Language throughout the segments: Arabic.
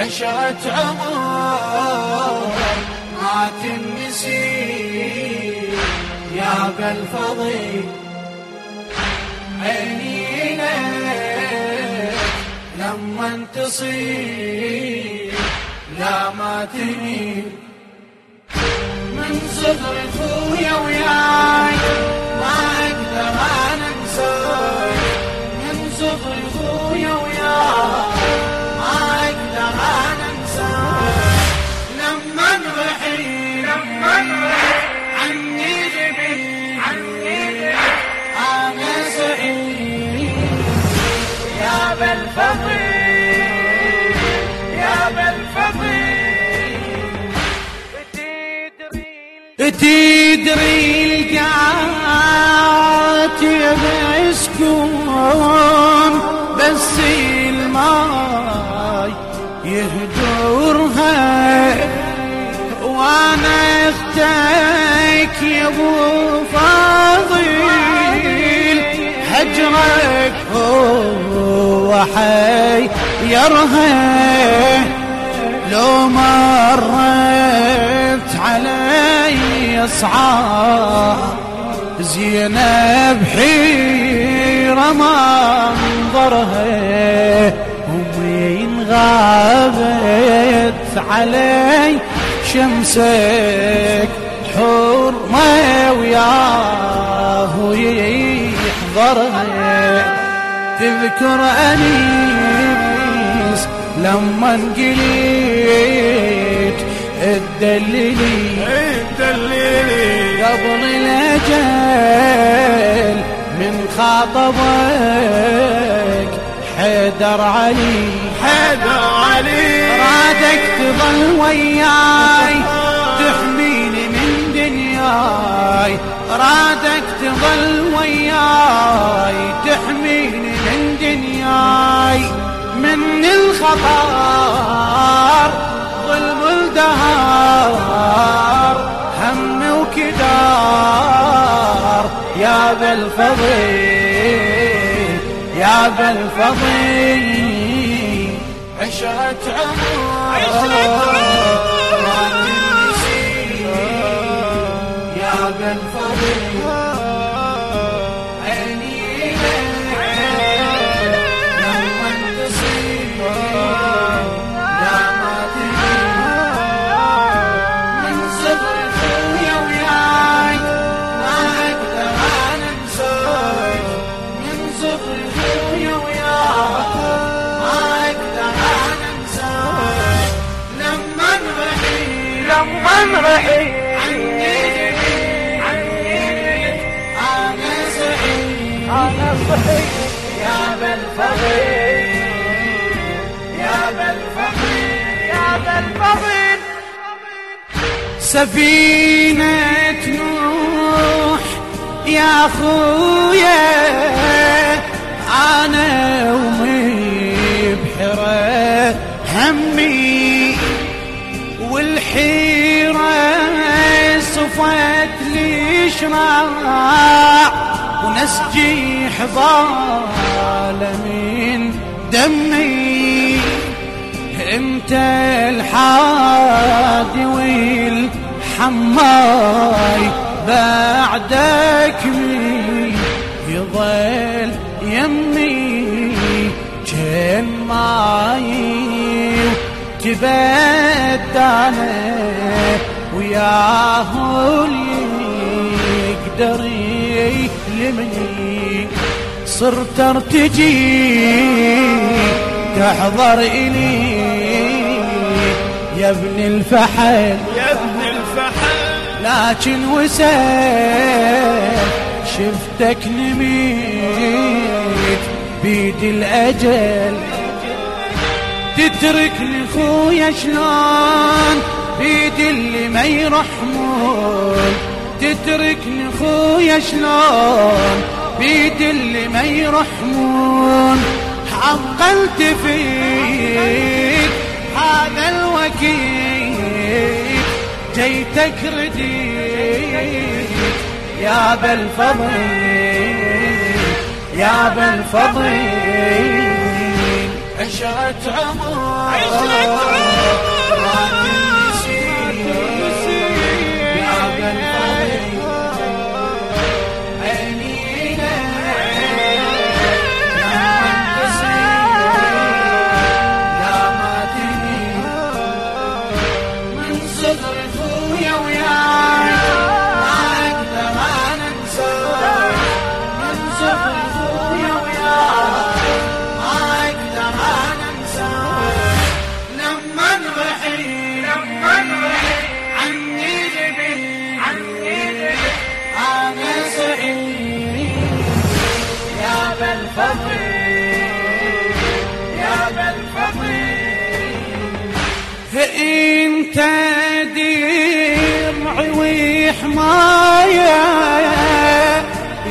عشرة عمر ما تنسي يا بالفضيل عيني لما تصير لا ما تميل من صغر خويا وياي يا بالفضل يا بالفضل تدري القاتب يسكن بس الماي يهجرها وأنا أختك يا ابو فاضل هجرك هو حيرها لو مرت علي صعاب زينب حيرة منظرها ومين غابت علي شمسك حرمة وياه يحضرها. تذكر أنيس لما انقليت الدليلي الدليلي قبل الأجل من خاطبك حيدر علي. حيدر علي. رادك تظل وياي تحميني من دنياي. رادك تظل وياي دنياي من الخطر ظلم الدهار هم وكدار. يا بالفضل يا بالفضل عشرة عمر. عشرة ما لما رحيل أنا سعيد أنا صحيح يا بالفضل يا بالفضل يا بالفضل سفينة نوح يا خويا أنا ومي شراع ونسجي حضال من دمي. أنت الحادي والحماي بعدك مين يضل يمي. كان معي تبدانا وياه يلمني صرت أرتجي تحضر إلي. يا ابن الفحل يا ابن الفحل. لكن وسام شفتك نميت بيد الأجل. تتركني خويا شلون؟ بيد اللي ما يرحمون. تتركني خويا شلون؟ بيد اللي ما يرحمون. عقلت فيك هذا الوكيل جيتك رديت. يا بالفضل يا بالفضل عشرة عمر عشرة الفقير يا ابا الفقير انت درعي وحماية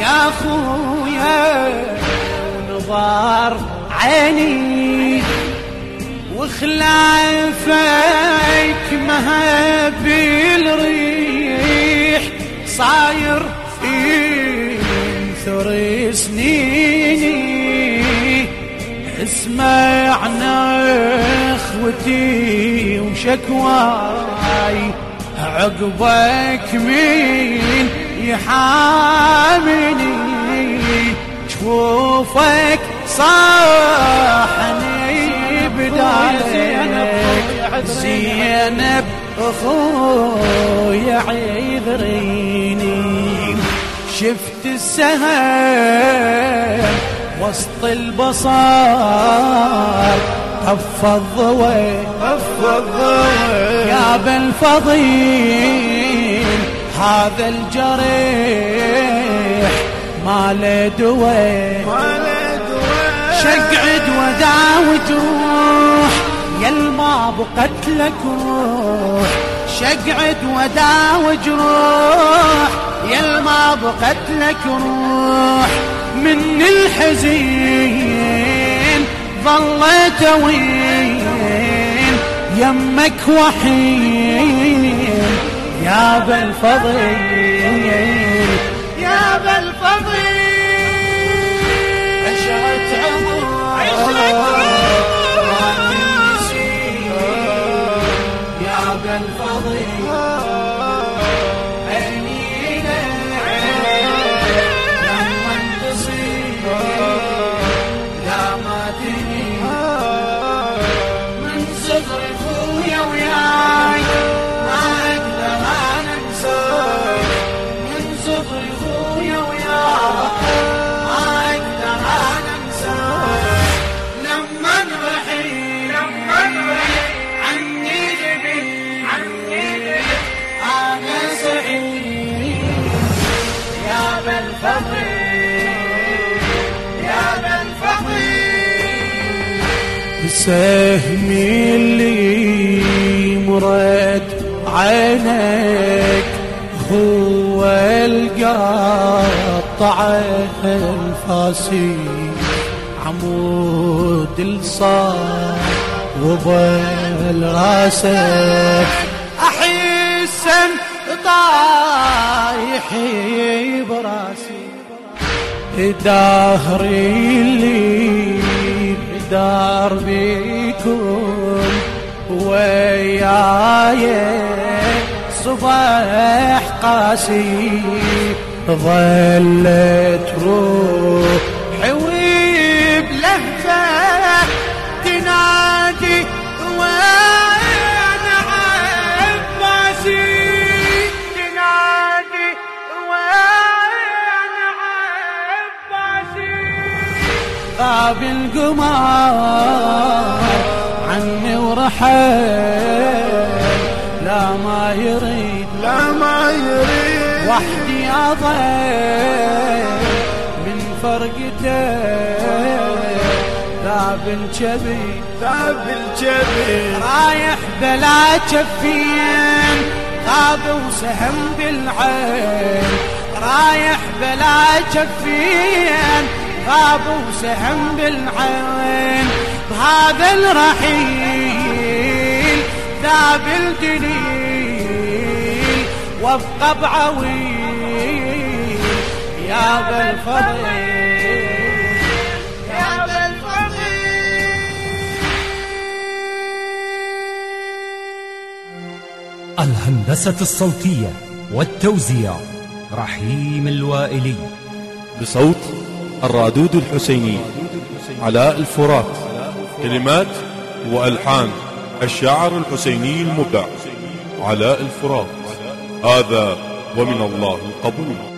يا أخويا ونظر عيني وخلافك مهب الريح صاير اسمعنا اخوتي وشكواي عقبك مين يحامني شوفك صاحني بدالك زينب أخويا عذريني. شفت السهام وسط البصار. طف الضوي طف الضوي يا بالفضيل هذا الجريح. ما له دوي شقعد وداوي تروح يا ما بقت لك روح شقعد وداوي جروح يا ما بقت لك روح من الحزين ظليت وين؟ يمك وحين؟ يا بالفضيل يا بالفضيل سهمي اللي مرد عينك هو القطع الفاسي عمود الصار وبال راسك. أحسن طايح براسي. دهري اللي دار بيكم وياي صباح قاسي ظلت روح القمر عني ورحل لا ما يريد لا ما يريد. وحدي أضل من فرقته ذاب الجبين ذاب الجبين رايح بلا جفين غاب وسهم بالعين. رايح بلا جفين غاب وسهم بالعين بهذا الرحيل ذاب الدليل وابقى بعويل. يا بالفضل يا بالفضل الهندسة الصوتية والتوزيع رحيم الوائلي. بصوت الرادود الحسيني علاء الفرات. كلمات وألحان الشاعر الحسيني المبدع علاء الفرات. هذا ومن الله القبول